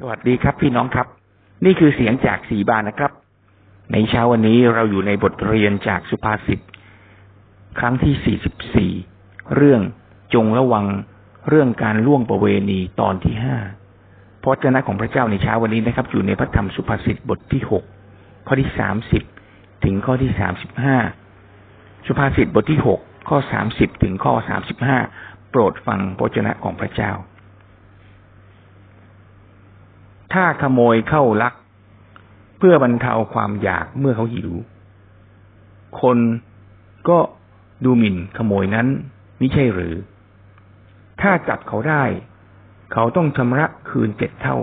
สวัสดีครับ พี่น้องครับ นี่คือเสียงจากสีบานนะครับ ในเช้าวันนี้เราอยู่ในบทเรียนจากสุภาษิตครั้งที่ 44 เรื่องจงระวังเรื่องการล่วงประเวณีตอนที่ห้าพระเจ้าของพระเจ้าในเช้าวันนี้นะครับ อยู่ในพระธรรมสุภาษิตบทที่หกข้อที่สามสิบถึงข้อที่สามสิบห้าสุภาษิตบทที่หกข้อสามสิบถึงข้อสามสิบห้าโปรดฟังพระเจ้าของพระเจ้า ถ้าขโมยเข้าลัก เพื่อบรรเทาความอยากเมื่อเขาหิว คนก็ดูหมิ่นขโมยนั้นไม่ใช่หรือ ถ้าจับเขาได้ เขาต้องชำระคืนเจ็ดเท่า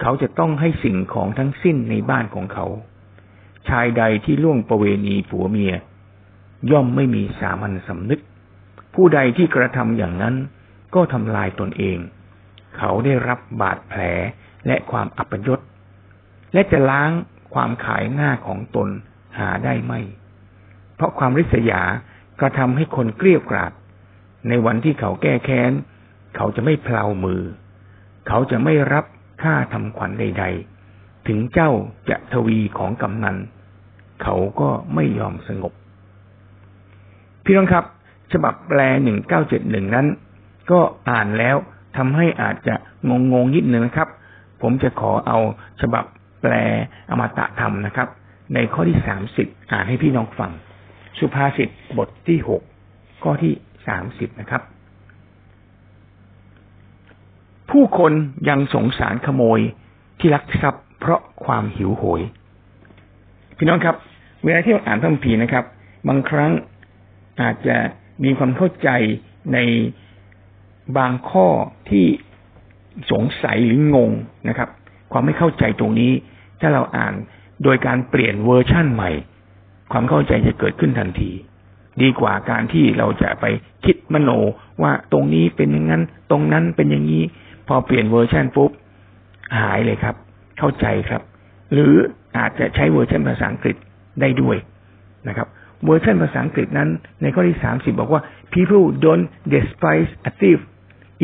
เขาจะต้องให้สิ่งของทั้งสิ้นในบ้านของเขา ชายใดที่ล่วงประเวณีผัวเมีย ย่อมไม่มีสามัญสำนึก ผู้ใดที่กระทำอย่างนั้นก็ทำลายตนเอง เขาได้รับบาดแผล และความอัปยศและจะล้างความขายหน้าของตนหาได้ไม่ เพราะความริษยากระทำให้คนเกลียวกราด ในวันที่เขาแก้แค้น เขาจะไม่เพลามือ เขาจะไม่รับค่าทำขวัญใด ๆ ถึงเจ้าจะทวีของกำนัน เขาก็ไม่ยอมสงบ พี่น้องครับ ฉบับแปลหนึ่งเก้าเจ็ดหนึ่งนั้น ก็อ่านแล้วทำให้อาจจะงงงนิดนึงนะครับ ผมจะขอเอาฉบับแปลอมตะธรรมนะครับ ในข้อที่สามสิบอ่านให้พี่น้องฟัง สุภาษิตบทที่หกข้อที่สามสิบนะครับ ผู้คนยังสงสารขโมยที่ลักทรัพย์ เพราะความหิวโหย พี่น้องครับ เวลาที่เราอ่านพระคัมภีร์นะครับ บางครั้งอาจจะมีความเข้าใจในบางข้อที่ สงสัยหรืองงนะครับ ความไม่เข้าใจตรงนี้ ถ้าเราอ่านโดยการเปลี่ยนเวอร์ชั่นใหม่ ความเข้าใจจะเกิดขึ้นทันที ดีกว่าการที่เราจะไปคิดมโนว่าตรงนี้เป็นอย่างนั้น ตรงนั้นเป็นอย่างนี้ พอเปลี่ยนเวอร์ชันปุ๊บหายเลยครับ เข้าใจครับ หรืออาจจะใช้เวอร์ชันภาษาอังกฤษได้ด้วยนะครับเวอร์ชันภาษาอังกฤษนั้น ในข้อที่สามสิบบอกว่า people don't despise a thief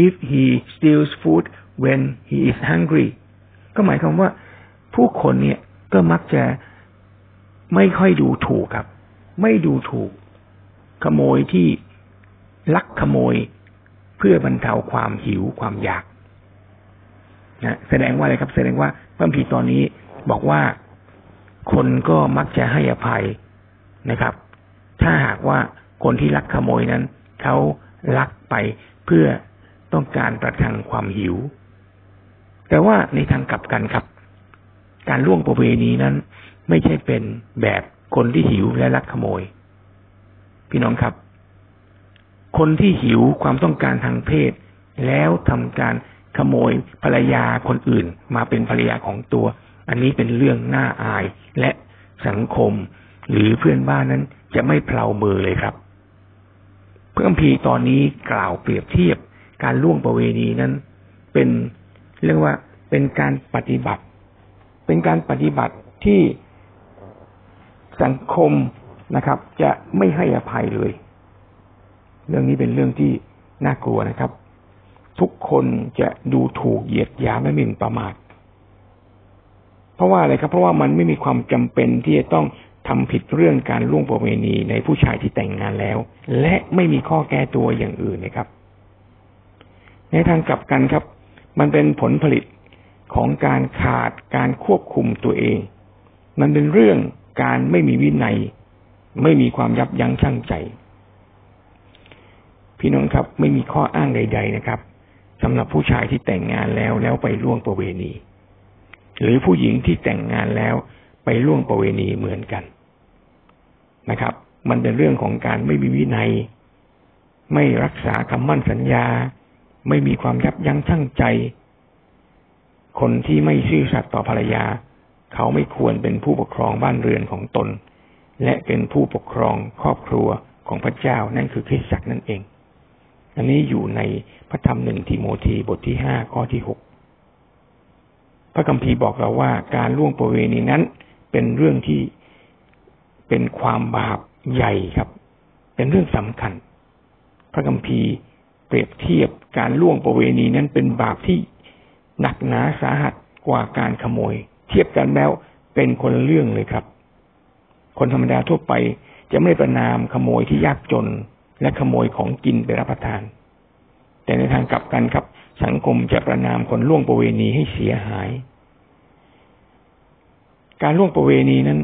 if he steals food when he is hungry ก็หมายความว่าผู้คนเนี่ยก็มักจะไม่ค่อยดูถูกครับ ไม่ดูถูก ขโมยที่ลักขโมยเพื่อบรรเทาความหิวความอยากนะแสดงว่าอะไรครับ แสดงว่าพระพีตอนนี้บอกว่าคนก็มักจะให้อภัยนะครับ ถ้าหากว่าคนที่ลักขโมยนั้นเขาลักไปเพื่อ ต้องการประทังความหิว แต่ว่าในทางกลับกันครับ การล่วงประเวณีนั้น ไม่ใช่เป็นแบบคนที่หิวและลักขโมย พี่น้องครับ คนที่หิวความต้องการทางเพศ แล้วทำการขโมยภรรยาคนอื่น มาเป็นภรรยาของตัว อันนี้เป็นเรื่องน่าอายและสังคม หรือเพื่อนบ้านนั้นจะไม่เพลามือเลยครับ เพื่อนพีตอนนี้กล่าวเปรียบเทียบ การล่วงประเวณีนั้น เป็นเรียกว่าเป็นการปฏิบัติ เป็นการปฏิบัติที่สังคมนะครับ จะไม่ให้อภัยเลย เรื่องนี้เป็นเรื่องที่น่ากลัวนะครับ ทุกคนจะดูถูกเหยียดหยามและหมิ่นประมาทเพราะว่าอะไรครับ เพราะว่ามันไม่มีความจำเป็นที่จะต้องทำผิดเรื่องการล่วงประเวณีในผู้ชายที่แต่งงานแล้ว และไม่มีข้อแก้ตัวอย่างอื่นนะครับ ในทางกลับกันครับ มันเป็นผลผลิตของการขาดการควบคุมตัวเอง มันเป็นเรื่องการไม่มีวินัย ไม่มีความยับยั้งชั่งใจ พี่น้องครับไม่มีข้ออ้างใด ๆนะครับสำหรับผู้ชายที่แต่งงานแล้วแล้วไปล่วงประเวณี หรือผู้หญิงที่แต่งงานแล้วไปล่วงประเวณีเหมือนกันนะครับ มันเป็นเรื่องของการไม่มีวินัย ไม่รักษาคำมั่นสัญญา ไม่มีความยับยั้งชั่งใจ คนที่ไม่ซื่อสัตย์ต่อภรรยา เขาไม่ควรเป็นผู้ปกครองบ้านเรือนของตน และเป็นผู้ปกครองครอบครัวของพระเจ้านั่นคือคริสตจักรนั่นเอง อันนี้อยู่ในพระธรรมหนึ่งทิโมธีบทที่ห้าข้อที่หกพระคัมภีร์บอกเราว่าการล่วงประเวณีนั้น เป็นเรื่องที่เป็นความบาปใหญ่ครับ เป็นเรื่องสำคัญ พระคัมภีร์ เปรียบเทียบการล่วงประเวณีนั้นเป็นบาปที่หนักหนาสาหัสกว่าการขโมย เทียบกันแล้วเป็นคนเรื่องเลยครับ คนธรรมดาทั่วไปจะไม่ประนามขโมยที่ยากจนและขโมยของกินไปรับประทาน แต่ในทางกลับกันครับ สังคมจะประนามคนล่วงประเวณีให้เสียหาย การล่วงประเวณีนั้น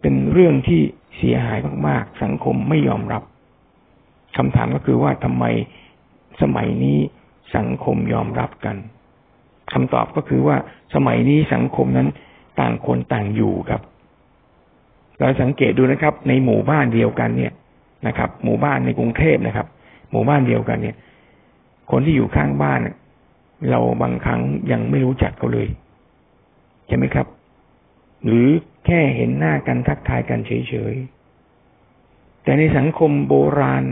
เป็นเรื่องที่เสียหายมาก ๆ สังคมไม่ยอมรับคำถามก็คือว่าทำไม สมัยนี้สังคมยอมรับกันคำตอบก็คือว่าสมัยนี้สังคมนั้นต่างคนต่างอยู่ครับ เราสังเกตดูนะครับ ในหมู่บ้านเดียวกันเนี่ยนะครับ หมู่บ้านในกรุงเทพนะครับ หมู่บ้านเดียวกันเนี่ย คนที่อยู่ข้างบ้านเราบางครั้งยังไม่รู้จักเขาเลยใช่ไหมครับ หรือแค่เห็นหน้ากันทักทายกันเฉยๆแต่ในสังคมโบราณ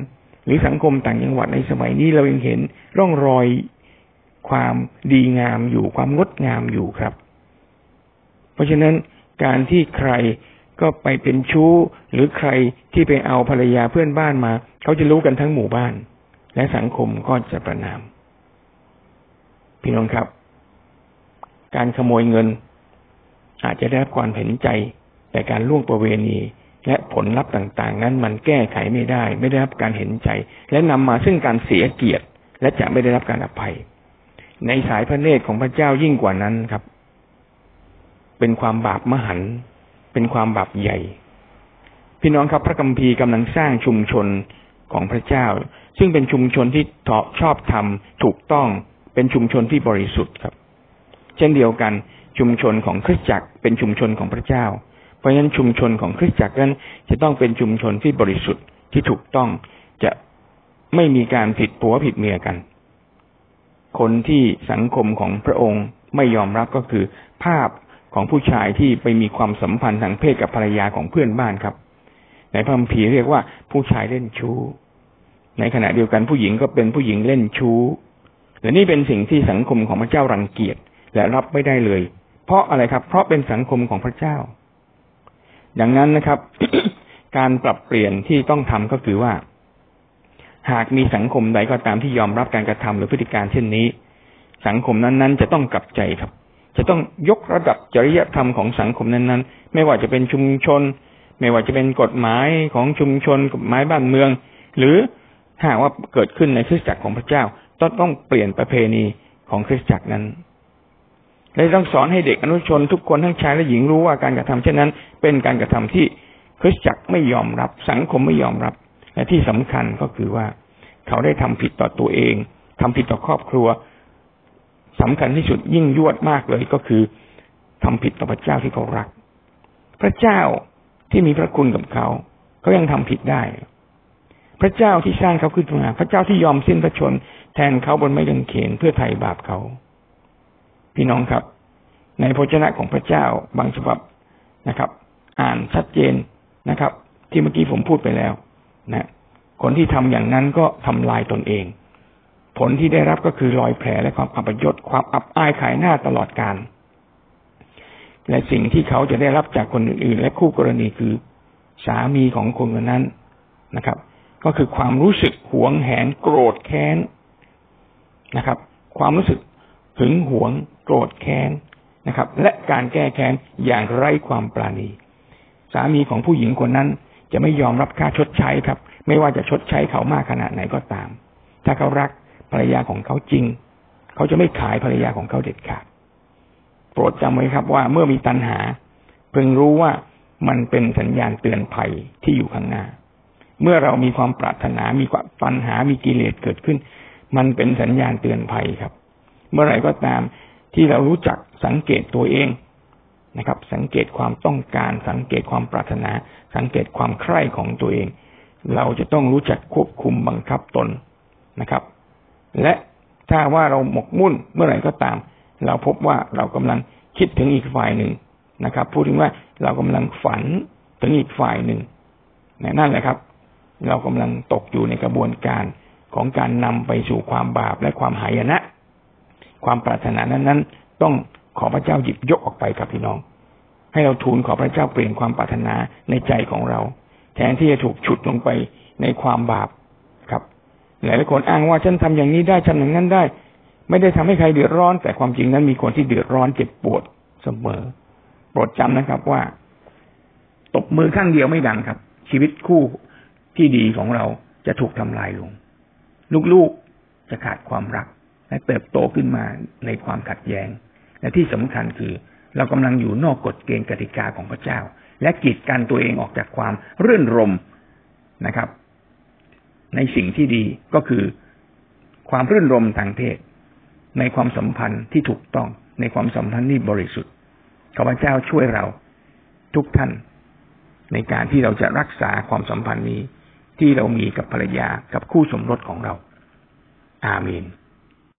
หรือสังคมต่างจังหวัดในสมัยนี้เรายังเห็นร่องรอยความดีงามอยู่ความงดงามอยู่ครับ เพราะฉะนั้นการที่ใครก็ไปเป็นชู้ หรือใครที่ไปเอาภรรยาเพื่อนบ้านมา เขาจะรู้กันทั้งหมู่บ้าน และสังคมก็จะประนาม พี่น้องครับ การขโมยเงิน อาจจะได้รับความเห็นใจ แต่การล่วงประเวณี และผลลัพธ์ต่างๆ นั้นมันแก้ไขไม่ได้ ไม่ได้รับการเห็นใจ และนำมาซึ่งการเสียเกียรติ และจะไม่ได้รับการอภัย ในสายพระเนตรของพระเจ้ายิ่งกว่านั้นครับ เป็นความบาปมหัน เป็นความบาปใหญ่ พี่น้องครับพระกัมพีกำลังสร้างชุมชนของพระเจ้า ซึ่งเป็นชุมชนที่ชอบทำถูกต้องเป็นชุมชนที่บริสุทธิ์ครับ เช่นเดียวกันชุมชนของคริสตจักรเป็นชุมชนของพระเจ้า ราะฉะนั้นชุมชนของคริสตจักรนั้นจะต้องเป็นชุมชนที่บริสุทธิ์ที่ถูกต้องจะไม่มีการผิดผัวผิดเมียกัน คนที่สังคมของพระองค์ไม่ยอมรับก็คือ ภาพของผู้ชายที่ไปมีความสัมพันธ์ทางเพศกับภรรยาของเพื่อนบ้านครับในพระคัมภีร์เรียกว่าผู้ชายเล่นชู้ ในขณะเดียวกันผู้หญิงก็เป็นผู้หญิงเล่นชู้และนี่เป็นสิ่งที่สังคมของพระเจ้ารังเกียจและรับไม่ได้เลย เพราะอะไรครับ เพราะเป็นสังคมของพระเจ้า ดังนั้นนะครับ การปรับเปลี่ยนที่ต้องทำก็คือว่า หากมีสังคมใดก็ตามที่ยอมรับการกระทำหรือพฤติการเช่นนี้ สังคมนั้นๆ จะต้องกลับใจครับ จะต้องยกระดับจริยธรรมของสังคมนั้นๆ ไม่ว่าจะเป็นชุมชน ไม่ว่าจะเป็นกฎหมายของชุมชนกฎหมายบ้านเมือง หรือหากว่าเกิดขึ้นในคริสตจักรของพระเจ้าต้องต้องเปลี่ยนประเพณีของคริสตจักรนั้น และต้องสอนให้เด็กอนุชนทุกคนทั้งชายและหญิงรู้ว่าการกระทำเช่นนั้น เป็นการกระทำที่คริสตจักรไม่ยอมรับ สังคมไม่ยอมรับ และที่สำคัญก็คือว่า เขาได้ทำผิดต่อตัวเองทำผิดต่อครอบครัวสำคัญที่สุดยิ่งยวดมากเลยก็คือทำผิดต่อพระเจ้าที่เขารัก พระเจ้าที่มีพระคุณกับเขาเขายังทำผิดได้ พระเจ้าที่สร้างเขาขึ้นมา พระเจ้าที่ยอมสิ้นพระชน แทนเขาบนไม้กางเขนเพื่อไถ่บาปเขา พี่น้องครับ ในพระเจ้าของพระเจ้าบางฉบับนะครับ อ่านชัดเจนนะครับ ที่เมื่อกี้ผมพูดไปแล้วนะคนที่ทำอย่างนั้นก็ทำลายตนเอง ผลที่ได้รับก็คือรอยแผลและความอับยศความอับอายขายหน้าตลอดการและสิ่งที่เขาจะได้รับจากคนอื่น ๆ และคู่กรณีคือสามีของคนคนนั้นนะครับ ก็คือความรู้สึกหวงแหนโกรธแค้นนะครับ ความรู้สึก หึงหวง โกรธแค้นนะครับ และการแก้แค้นอย่างไร้ความปราณี สามีของผู้หญิงคนนั้นจะไม่ยอมรับค่าชดใช้ครับ ไม่ว่าจะชดใช้เขามากขนาดไหนก็ตาม ถ้าเขารักภรรยาของเขาจริง เขาจะไม่ขายภรรยาของเขาเด็ดขาดโปรดจำไว้ครับว่าเมื่อมีตัณหา เพิ่งรู้ว่ามันเป็นสัญญาณเตือนภัยที่อยู่ข้างหน้า เมื่อเรามีความปรารถนามีความตัณหามีกิเลสเกิดขึ้น มันเป็นสัญญาณเตือนภัยครับ เมื่อไหร่ก็ตามที่เรารู้จักสังเกตตัวเองนะครับ สังเกตความต้องการ สังเกตความปรารถนา สังเกตความใคร่ของตัวเอง เราจะต้องรู้จักควบคุมบังคับตนนะครับ และถ้าว่าเราหมกมุ่นเมื่อไหร่ก็ตาม เราพบว่าเรากำลังคิดถึงอีกฝ่ายหนึ่งนะครับพูดถึงว่าเรากำลังฝันถึงอีกฝ่ายหนึ่งนั่นแหละครับ เรากำลังตกอยู่ในกระบวนการของการนำไปสู่ความบาปและความหายนะ ความปรารถนานั้นๆ ต้องขอพระเจ้าหยิบยกออกไปครับพี่น้อง ให้เราทูลขอพระเจ้าเปลี่ยนความปรารถนาในใจของเรา แทนที่จะถูกฉุดลงไปในความบาปครับหลายหลายคนอ้างว่าฉันทำอย่างนี้ได้ฉันอย่างนั้นได้ ไม่ได้ทำให้ใครเดือดร้อน แต่ความจริงนั้นมีคนที่เดือดร้อนเจ็บปวดเสมอ โปรดจำนะครับว่า ตบมือข้างเดียวไม่ดังครับ ชีวิตคู่ที่ดีของเราจะถูกทำลายลง ลูกๆจะขาดความรัก และเติบโตขึ้นมาในความขัดแย้ง และที่สำคัญคือ เรากำลังอยู่นอกกฎเกณฑ์กติกาของพระเจ้า และกีดกันตัวเองออกจากความรื่นรมนะครับ ในสิ่งที่ดีก็คือความรื่นรมทางเพศ ในความสัมพันธ์ที่ถูกต้อง ในความสัมพันธ์ที่บริสุทธิ์ขอพระเจ้าช่วยเราทุกท่าน ในการที่เราจะรักษาความสัมพันธ์นี้ที่เรามีกับภรรยากับคู่สมรสของเรา อาเมน